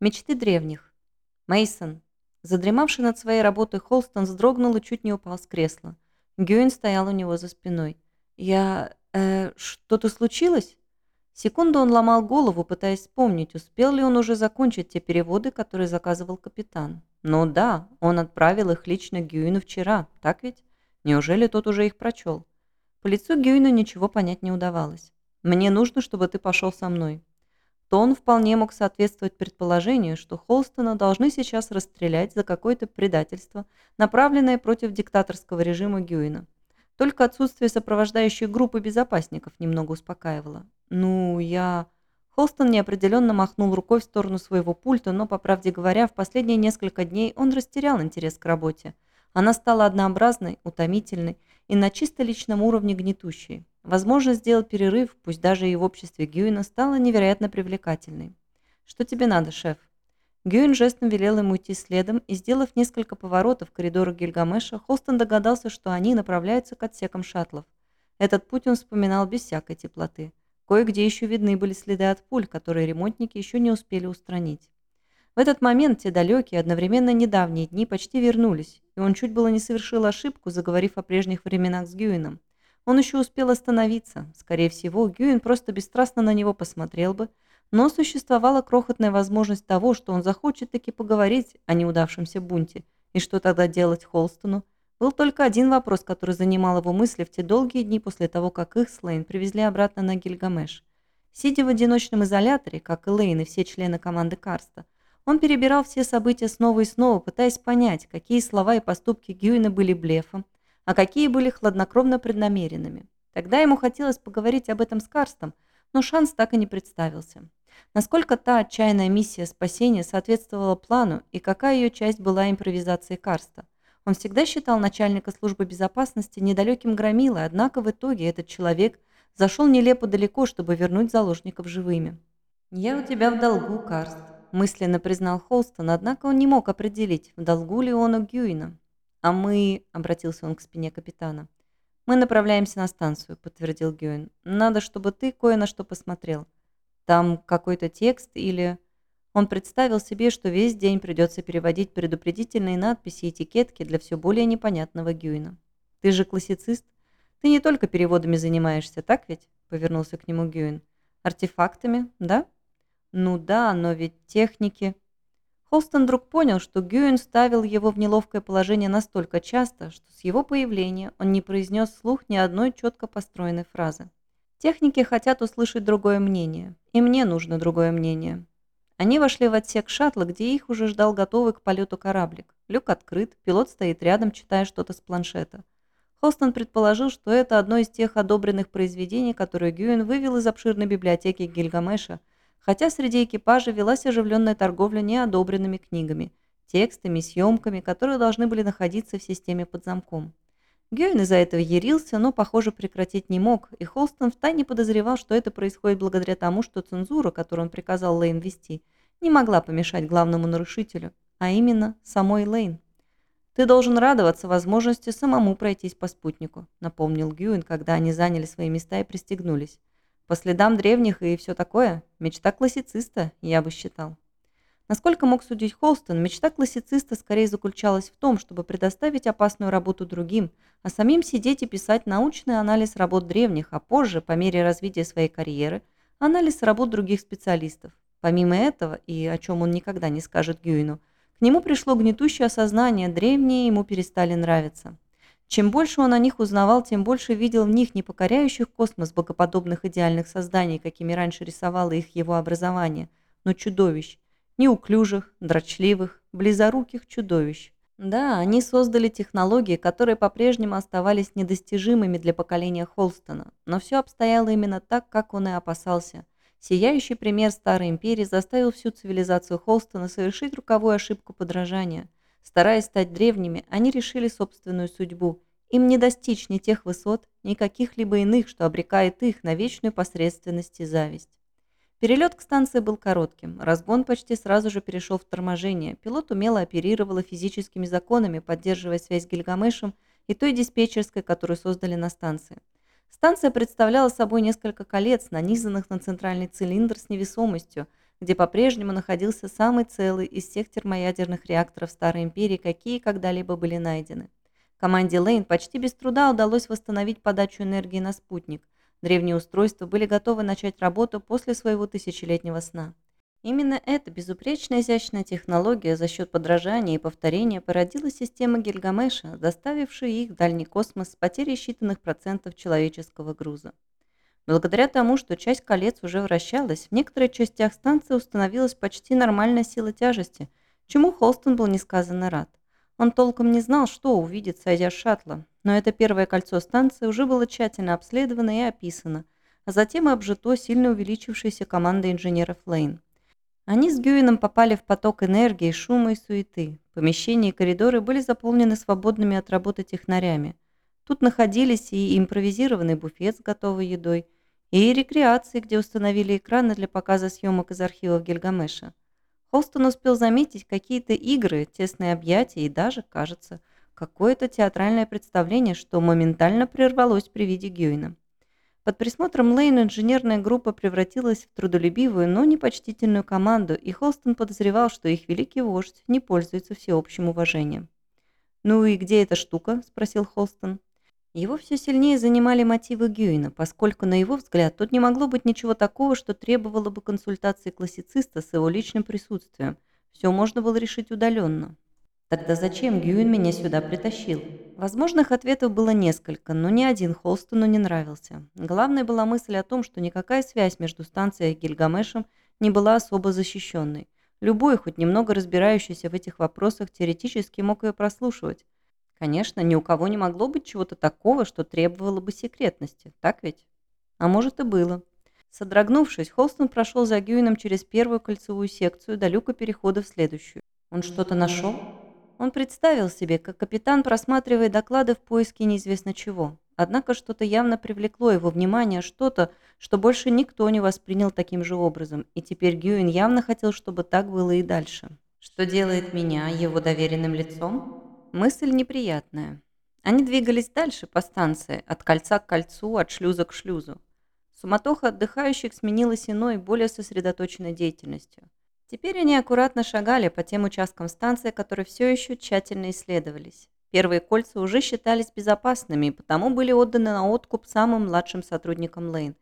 Мечты древних. Мейсон. Задремавший над своей работой Холстон вздрогнул и чуть не упал с кресла. Гюин стоял у него за спиной. «Я... э... что-то случилось?» Секунду он ломал голову, пытаясь вспомнить, успел ли он уже закончить те переводы, которые заказывал капитан. Ну да, он отправил их лично Гюину вчера, так ведь? Неужели тот уже их прочел? По лицу Гюину ничего понять не удавалось. «Мне нужно, чтобы ты пошел со мной то он вполне мог соответствовать предположению, что Холстона должны сейчас расстрелять за какое-то предательство, направленное против диктаторского режима Гюина. Только отсутствие сопровождающей группы безопасников немного успокаивало. «Ну, я...» Холстон неопределенно махнул рукой в сторону своего пульта, но, по правде говоря, в последние несколько дней он растерял интерес к работе. Она стала однообразной, утомительной и на чисто личном уровне гнетущей. Возможность сделать перерыв, пусть даже и в обществе Гюина, стала невероятно привлекательной. «Что тебе надо, шеф?» Гюин жестом велел ему идти следом, и, сделав несколько поворотов в коридорах Гильгамеша, Холстон догадался, что они направляются к отсекам шаттлов. Этот путь он вспоминал без всякой теплоты. Кое-где еще видны были следы от пуль, которые ремонтники еще не успели устранить. В этот момент те далекие, одновременно недавние дни почти вернулись, и он чуть было не совершил ошибку, заговорив о прежних временах с Гюином. Он еще успел остановиться. Скорее всего, Гюин просто бесстрастно на него посмотрел бы, но существовала крохотная возможность того, что он захочет таки поговорить о неудавшемся бунте. И что тогда делать Холстону? Был только один вопрос, который занимал его мысли в те долгие дни после того, как их с Лейн привезли обратно на Гильгамеш. Сидя в одиночном изоляторе, как и Лейн и все члены команды Карста, он перебирал все события снова и снова, пытаясь понять, какие слова и поступки Гюина были блефом, а какие были хладнокровно преднамеренными. Тогда ему хотелось поговорить об этом с Карстом, но шанс так и не представился. Насколько та отчаянная миссия спасения соответствовала плану и какая ее часть была импровизацией Карста. Он всегда считал начальника службы безопасности недалеким громилой, однако в итоге этот человек зашел нелепо далеко, чтобы вернуть заложников живыми. «Я у тебя в долгу, Карст», – мысленно признал Холстон, однако он не мог определить, в долгу ли он у Гюина. «А мы...» — обратился он к спине капитана. «Мы направляемся на станцию», — подтвердил Гюин. «Надо, чтобы ты кое на что посмотрел. Там какой-то текст или...» Он представил себе, что весь день придется переводить предупредительные надписи и этикетки для все более непонятного Гюина. «Ты же классицист. Ты не только переводами занимаешься, так ведь?» — повернулся к нему Гюин. «Артефактами, да?» «Ну да, но ведь техники...» Холстон вдруг понял, что Гюин ставил его в неловкое положение настолько часто, что с его появления он не произнес вслух ни одной четко построенной фразы. Техники хотят услышать другое мнение, и мне нужно другое мнение. Они вошли в отсек шаттла, где их уже ждал готовый к полету кораблик. Люк открыт, пилот стоит рядом, читая что-то с планшета. Холстон предположил, что это одно из тех одобренных произведений, которые Гюин вывел из обширной библиотеки Гильгамеша – хотя среди экипажа велась оживленная торговля неодобренными книгами, текстами, съемками, которые должны были находиться в системе под замком. Гёйн из-за этого ярился, но, похоже, прекратить не мог, и Холстон втайне подозревал, что это происходит благодаря тому, что цензура, которую он приказал Лейн вести, не могла помешать главному нарушителю, а именно самой Лейн. «Ты должен радоваться возможности самому пройтись по спутнику», напомнил Гюин, когда они заняли свои места и пристегнулись. По следам древних и все такое. Мечта классициста, я бы считал. Насколько мог судить Холстон, мечта классициста скорее заключалась в том, чтобы предоставить опасную работу другим, а самим сидеть и писать научный анализ работ древних, а позже, по мере развития своей карьеры, анализ работ других специалистов. Помимо этого, и о чем он никогда не скажет Гюину, к нему пришло гнетущее осознание, древние ему перестали нравиться. Чем больше он о них узнавал, тем больше видел в них не покоряющих космос богоподобных идеальных созданий, какими раньше рисовало их его образование, но чудовищ, неуклюжих, дрочливых, близоруких чудовищ. Да, они создали технологии, которые по-прежнему оставались недостижимыми для поколения Холстона, но все обстояло именно так, как он и опасался. Сияющий пример Старой Империи заставил всю цивилизацию Холстона совершить руковую ошибку подражания – Стараясь стать древними, они решили собственную судьбу. Им не достичь ни тех высот, ни каких-либо иных, что обрекает их на вечную посредственность и зависть. Перелет к станции был коротким. Разгон почти сразу же перешел в торможение. Пилот умело оперировал физическими законами, поддерживая связь с Гильгамешем и той диспетчерской, которую создали на станции. Станция представляла собой несколько колец, нанизанных на центральный цилиндр с невесомостью, где по-прежнему находился самый целый из всех термоядерных реакторов Старой Империи, какие когда-либо были найдены. Команде Лейн почти без труда удалось восстановить подачу энергии на спутник. Древние устройства были готовы начать работу после своего тысячелетнего сна. Именно эта безупречно изящная технология за счет подражания и повторения породила систему Гильгамеша, доставившую их в дальний космос с потерей считанных процентов человеческого груза. Благодаря тому, что часть колец уже вращалась, в некоторых частях станции установилась почти нормальная сила тяжести, чему Холстон был несказанно рад. Он толком не знал, что увидит, сойдя с шаттла, но это первое кольцо станции уже было тщательно обследовано и описано, а затем и обжито сильно увеличившейся командой инженеров Лейн. Они с Гюином попали в поток энергии, шума и суеты. Помещения и коридоры были заполнены свободными от работы технарями. Тут находились и импровизированный буфет с готовой едой, и рекреации, где установили экраны для показа съемок из архивов Гильгамеша. Холстон успел заметить какие-то игры, тесные объятия и даже, кажется, какое-то театральное представление, что моментально прервалось при виде Гюина. Под присмотром Лейн инженерная группа превратилась в трудолюбивую, но непочтительную команду, и Холстон подозревал, что их великий вождь не пользуется всеобщим уважением. «Ну и где эта штука?» – спросил Холстон. Его все сильнее занимали мотивы Гюина, поскольку, на его взгляд, тут не могло быть ничего такого, что требовало бы консультации классициста с его личным присутствием. Все можно было решить удаленно. Тогда зачем Гюин меня сюда притащил? Возможных ответов было несколько, но ни один Холстону не нравился. Главной была мысль о том, что никакая связь между станцией и Гильгамешем не была особо защищенной. Любой, хоть немного разбирающийся в этих вопросах, теоретически мог ее прослушивать. Конечно, ни у кого не могло быть чего-то такого, что требовало бы секретности, так ведь? А может и было. Содрогнувшись, Холстон прошел за Гюином через первую кольцевую секцию до люка перехода в следующую. Он что-то нашел? Он представил себе, как капитан просматривает доклады в поиске неизвестно чего. Однако что-то явно привлекло его внимание, что-то, что больше никто не воспринял таким же образом, и теперь Гюин явно хотел, чтобы так было и дальше. Что делает меня его доверенным лицом? Мысль неприятная. Они двигались дальше по станции, от кольца к кольцу, от шлюза к шлюзу. Суматоха отдыхающих сменилась иной, более сосредоточенной деятельностью. Теперь они аккуратно шагали по тем участкам станции, которые все еще тщательно исследовались. Первые кольца уже считались безопасными и потому были отданы на откуп самым младшим сотрудникам Лейн,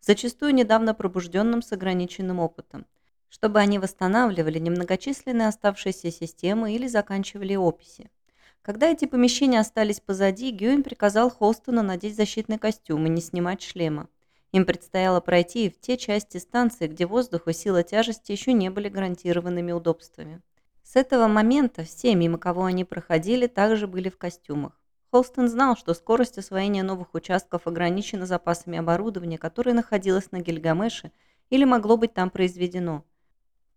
зачастую недавно пробужденным с ограниченным опытом, чтобы они восстанавливали немногочисленные оставшиеся системы или заканчивали описи. Когда эти помещения остались позади, Гюин приказал Холстону надеть защитный костюм и не снимать шлема. Им предстояло пройти в те части станции, где воздух и сила тяжести еще не были гарантированными удобствами. С этого момента все, мимо кого они проходили, также были в костюмах. Холстон знал, что скорость освоения новых участков ограничена запасами оборудования, которое находилось на Гильгамеше или могло быть там произведено.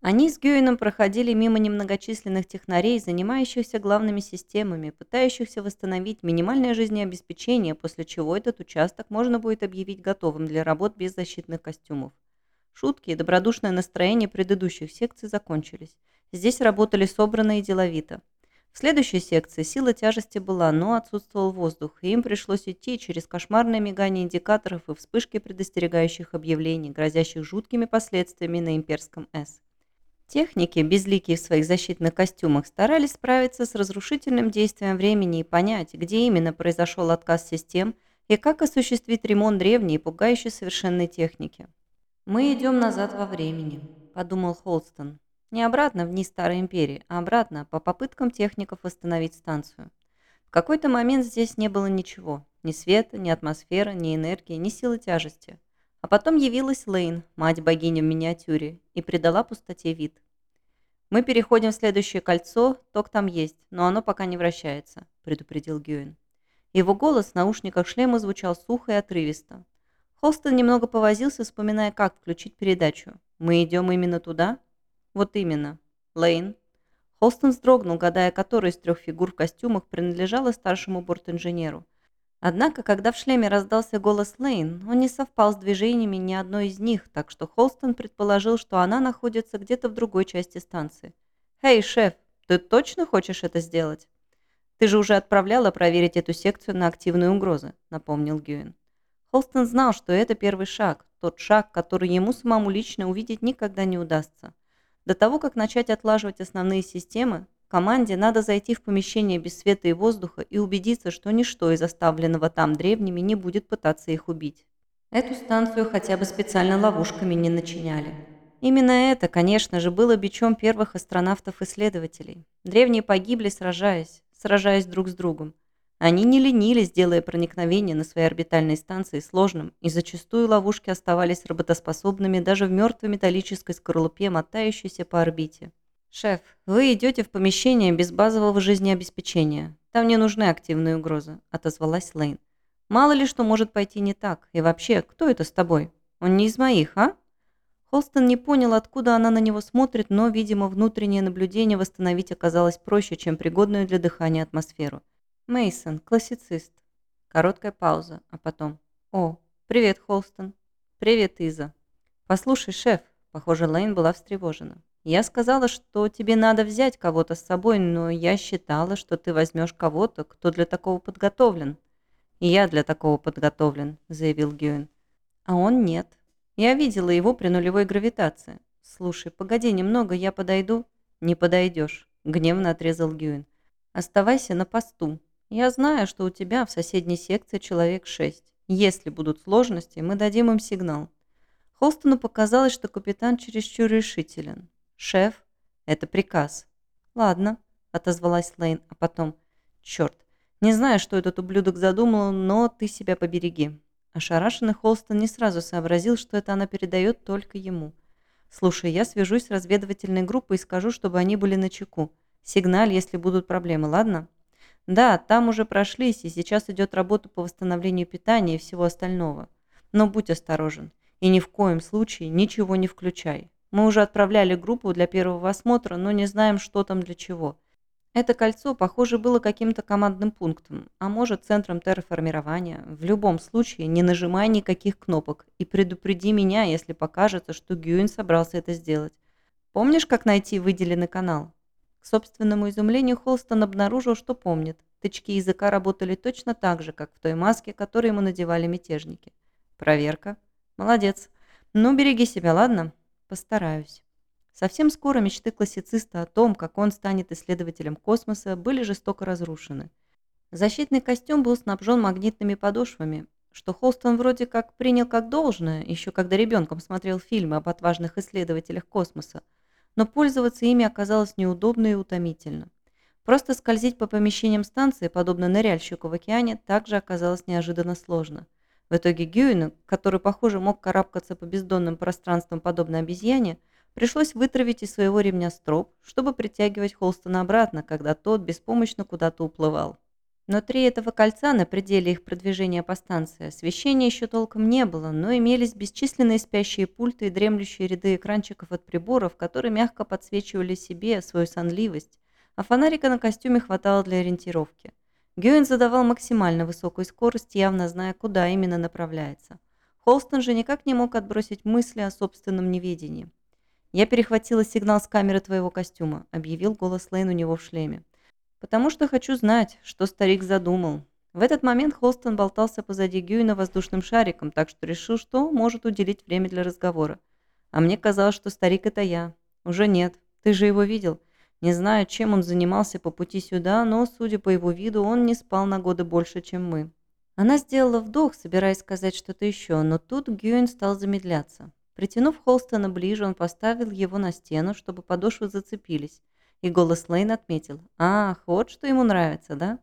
Они с Гюином проходили мимо немногочисленных технарей, занимающихся главными системами, пытающихся восстановить минимальное жизнеобеспечение, после чего этот участок можно будет объявить готовым для работ без защитных костюмов. Шутки и добродушное настроение предыдущих секций закончились. Здесь работали собранно и деловито. В следующей секции сила тяжести была, но отсутствовал воздух, и им пришлось идти через кошмарное мигание индикаторов и вспышки предостерегающих объявлений, грозящих жуткими последствиями на имперском «С». Техники, безликие в своих защитных костюмах, старались справиться с разрушительным действием времени и понять, где именно произошел отказ систем и как осуществить ремонт древней и пугающей совершенной техники. «Мы идем назад во времени», – подумал Холстон. Не обратно вниз Старой Империи, а обратно по попыткам техников восстановить станцию. В какой-то момент здесь не было ничего. Ни света, ни атмосферы, ни энергии, ни силы тяжести. А потом явилась Лейн, мать-богиня в миниатюре, и придала пустоте вид. «Мы переходим в следующее кольцо, ток там есть, но оно пока не вращается», – предупредил Гюин. Его голос в наушниках шлема звучал сухо и отрывисто. Холстон немного повозился, вспоминая, как включить передачу. «Мы идем именно туда?» «Вот именно. Лейн». Холстон вздрогнул, гадая, которая из трех фигур в костюмах принадлежала старшему бортинженеру. Однако, когда в шлеме раздался голос Лейн, он не совпал с движениями ни одной из них, так что Холстон предположил, что она находится где-то в другой части станции. «Эй, шеф, ты точно хочешь это сделать?» «Ты же уже отправляла проверить эту секцию на активные угрозы», — напомнил Гюин. Холстон знал, что это первый шаг, тот шаг, который ему самому лично увидеть никогда не удастся. До того, как начать отлаживать основные системы, команде надо зайти в помещение без света и воздуха и убедиться, что ничто из оставленного там древними не будет пытаться их убить. Эту станцию хотя бы специально ловушками не начиняли. Именно это, конечно же, было бичом первых астронавтов-исследователей. Древние погибли, сражаясь, сражаясь друг с другом. Они не ленились, делая проникновение на свои орбитальные станции сложным, и зачастую ловушки оставались работоспособными даже в мертвой металлической скорлупе, мотающейся по орбите. «Шеф, вы идете в помещение без базового жизнеобеспечения. Там не нужны активные угрозы», – отозвалась Лейн. «Мало ли что может пойти не так. И вообще, кто это с тобой? Он не из моих, а?» Холстон не понял, откуда она на него смотрит, но, видимо, внутреннее наблюдение восстановить оказалось проще, чем пригодную для дыхания атмосферу. Мейсон, классицист. Короткая пауза, а потом. О, привет, Холстон. Привет, Иза. Послушай, шеф. Похоже, Лейн была встревожена. Я сказала, что тебе надо взять кого-то с собой, но я считала, что ты возьмешь кого-то, кто для такого подготовлен. И я для такого подготовлен, заявил Гюин. А он нет. Я видела его при нулевой гравитации. Слушай, погоди немного, я подойду. Не подойдешь, гневно отрезал Гюин. Оставайся на посту. Я знаю, что у тебя в соседней секции человек шесть. Если будут сложности, мы дадим им сигнал. Холстону показалось, что капитан чересчур решителен. «Шеф, это приказ». «Ладно», — отозвалась Лейн, а потом... «Черт, не знаю, что этот ублюдок задумал, но ты себя побереги». Ошарашенный Холстон не сразу сообразил, что это она передает только ему. «Слушай, я свяжусь с разведывательной группой и скажу, чтобы они были на чеку. Сигналь, если будут проблемы, ладно?» Да, там уже прошлись, и сейчас идет работа по восстановлению питания и всего остального. Но будь осторожен. И ни в коем случае ничего не включай. Мы уже отправляли группу для первого осмотра, но не знаем, что там для чего. Это кольцо, похоже, было каким-то командным пунктом, а может центром терраформирования. В любом случае, не нажимай никаких кнопок и предупреди меня, если покажется, что Гюин собрался это сделать. Помнишь, как найти выделенный канал? К собственному изумлению Холстон обнаружил, что помнит. Тычки языка работали точно так же, как в той маске, которую ему надевали мятежники. Проверка. Молодец. Ну, береги себя, ладно? Постараюсь. Совсем скоро мечты классициста о том, как он станет исследователем космоса, были жестоко разрушены. Защитный костюм был снабжен магнитными подошвами, что Холстон вроде как принял как должное, еще когда ребенком смотрел фильмы об отважных исследователях космоса, но пользоваться ими оказалось неудобно и утомительно. Просто скользить по помещениям станции, подобно ныряльщику в океане, также оказалось неожиданно сложно. В итоге Гюину, который, похоже, мог карабкаться по бездонным пространствам подобно обезьяне, пришлось вытравить из своего ремня строп, чтобы притягивать Холстона обратно, когда тот беспомощно куда-то уплывал. Внутри этого кольца, на пределе их продвижения по станции, освещения еще толком не было, но имелись бесчисленные спящие пульты и дремлющие ряды экранчиков от приборов, которые мягко подсвечивали себе свою сонливость, а фонарика на костюме хватало для ориентировки. Гюин задавал максимально высокую скорость, явно зная, куда именно направляется. Холстон же никак не мог отбросить мысли о собственном неведении. «Я перехватила сигнал с камеры твоего костюма», — объявил голос Лейн у него в шлеме потому что хочу знать, что старик задумал. В этот момент Холстон болтался позади Гюйна воздушным шариком, так что решил, что может уделить время для разговора. А мне казалось, что старик это я. Уже нет. Ты же его видел. Не знаю, чем он занимался по пути сюда, но, судя по его виду, он не спал на годы больше, чем мы. Она сделала вдох, собираясь сказать что-то еще, но тут Гюин стал замедляться. Притянув Холстона ближе, он поставил его на стену, чтобы подошвы зацепились, и голос Лейн отметил. «Ах, вот что ему нравится, да?»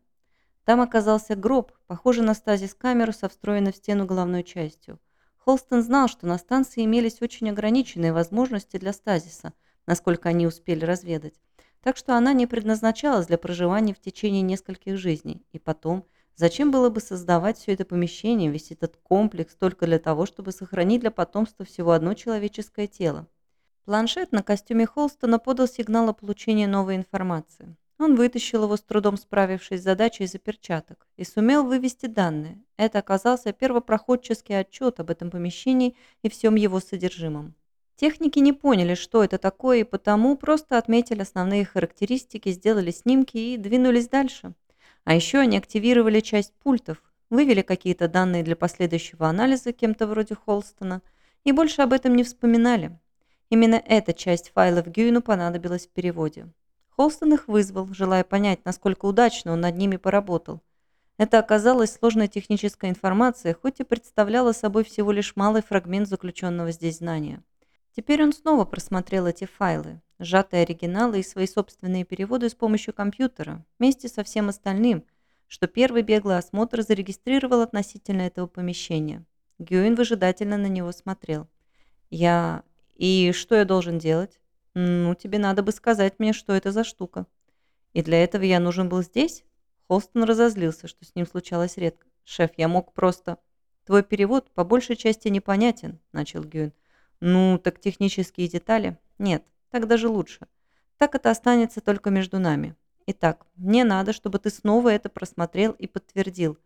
Там оказался гроб, похожий на стазис-камеру со встроенной в стену головной частью. Холстон знал, что на станции имелись очень ограниченные возможности для стазиса, насколько они успели разведать. Так что она не предназначалась для проживания в течение нескольких жизней. И потом, зачем было бы создавать все это помещение, весь этот комплекс только для того, чтобы сохранить для потомства всего одно человеческое тело? Планшет на костюме Холстона подал сигнал о получении новой информации. Он вытащил его, с трудом справившись с задачей из-за перчаток, и сумел вывести данные. Это оказался первопроходческий отчет об этом помещении и всем его содержимом. Техники не поняли, что это такое, и потому просто отметили основные характеристики, сделали снимки и двинулись дальше. А еще они активировали часть пультов, вывели какие-то данные для последующего анализа кем-то вроде Холстона – и больше об этом не вспоминали. Именно эта часть файлов Гюину понадобилась в переводе. Холстон их вызвал, желая понять, насколько удачно он над ними поработал. Это оказалась сложная техническая информация, хоть и представляла собой всего лишь малый фрагмент заключенного здесь знания. Теперь он снова просмотрел эти файлы, сжатые оригиналы и свои собственные переводы с помощью компьютера, вместе со всем остальным, что первый беглый осмотр зарегистрировал относительно этого помещения. Гюин выжидательно на него смотрел. «Я... И что я должен делать? Ну, тебе надо бы сказать мне, что это за штука. И для этого я нужен был здесь? Холстон разозлился, что с ним случалось редко. Шеф, я мог просто... Твой перевод по большей части непонятен, начал Гюн. Ну, так технические детали? Нет, так даже лучше. Так это останется только между нами. Итак, мне надо, чтобы ты снова это просмотрел и подтвердил.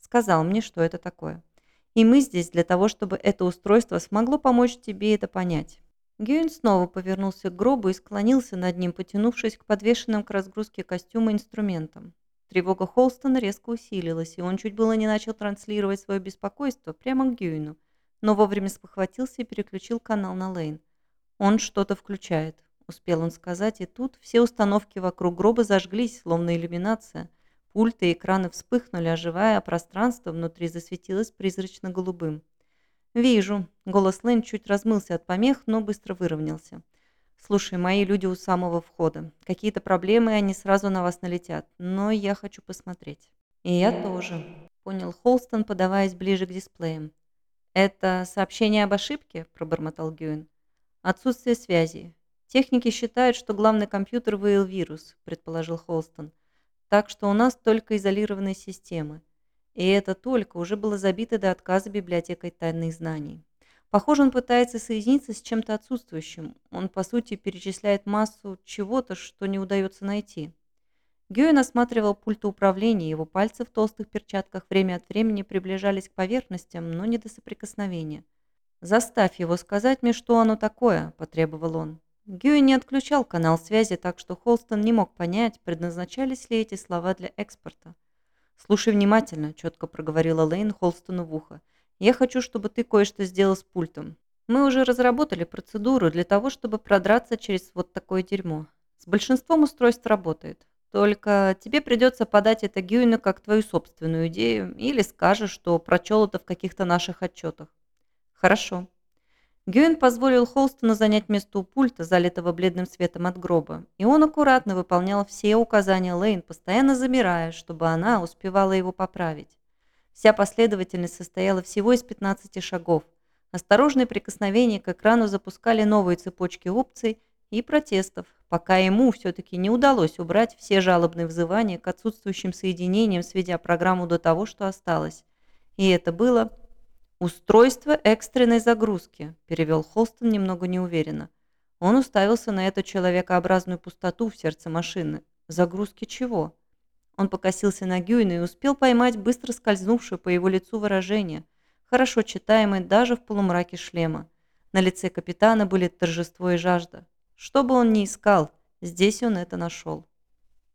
Сказал мне, что это такое. И мы здесь для того, чтобы это устройство смогло помочь тебе это понять». Гюин снова повернулся к гробу и склонился над ним, потянувшись к подвешенным к разгрузке костюма инструментам. Тревога Холстона резко усилилась, и он чуть было не начал транслировать свое беспокойство прямо к Гюину, но вовремя спохватился и переключил канал на Лейн. «Он что-то включает», — успел он сказать, и тут все установки вокруг гроба зажглись, словно иллюминация, Пульты и экраны вспыхнули, оживая, а пространство внутри засветилось призрачно-голубым. «Вижу». Голос Лэйн чуть размылся от помех, но быстро выровнялся. «Слушай, мои люди у самого входа. Какие-то проблемы, они сразу на вас налетят. Но я хочу посмотреть». «И я тоже», — понял Холстон, подаваясь ближе к дисплеям. «Это сообщение об ошибке?» – пробормотал Гюин. «Отсутствие связи. Техники считают, что главный компьютер выявил вирус», – предположил Холстон. Так что у нас только изолированные системы. И это только уже было забито до отказа библиотекой тайных знаний. Похоже, он пытается соединиться с чем-то отсутствующим. Он, по сути, перечисляет массу чего-то, что не удается найти. Гюин осматривал пульт управления, его пальцы в толстых перчатках время от времени приближались к поверхностям, но не до соприкосновения. «Заставь его сказать мне, что оно такое», – потребовал он. Гюи не отключал канал связи, так что Холстон не мог понять, предназначались ли эти слова для экспорта. «Слушай внимательно», – четко проговорила Лейн Холстону в ухо. «Я хочу, чтобы ты кое-что сделал с пультом. Мы уже разработали процедуру для того, чтобы продраться через вот такое дерьмо. С большинством устройств работает. Только тебе придется подать это Гюину как твою собственную идею или скажешь, что прочел это в каких-то наших отчетах. Хорошо. Гюин позволил Холстону занять место у пульта, залитого бледным светом от гроба, и он аккуратно выполнял все указания Лейн, постоянно замирая, чтобы она успевала его поправить. Вся последовательность состояла всего из 15 шагов. Осторожные прикосновения к экрану запускали новые цепочки опций и протестов, пока ему все-таки не удалось убрать все жалобные взывания к отсутствующим соединениям, сведя программу до того, что осталось. И это было «Устройство экстренной загрузки», – перевел Холстон немного неуверенно. Он уставился на эту человекообразную пустоту в сердце машины. Загрузки чего? Он покосился на Гюйна и успел поймать быстро скользнувшее по его лицу выражение, хорошо читаемое даже в полумраке шлема. На лице капитана были торжество и жажда. Что бы он ни искал, здесь он это нашел.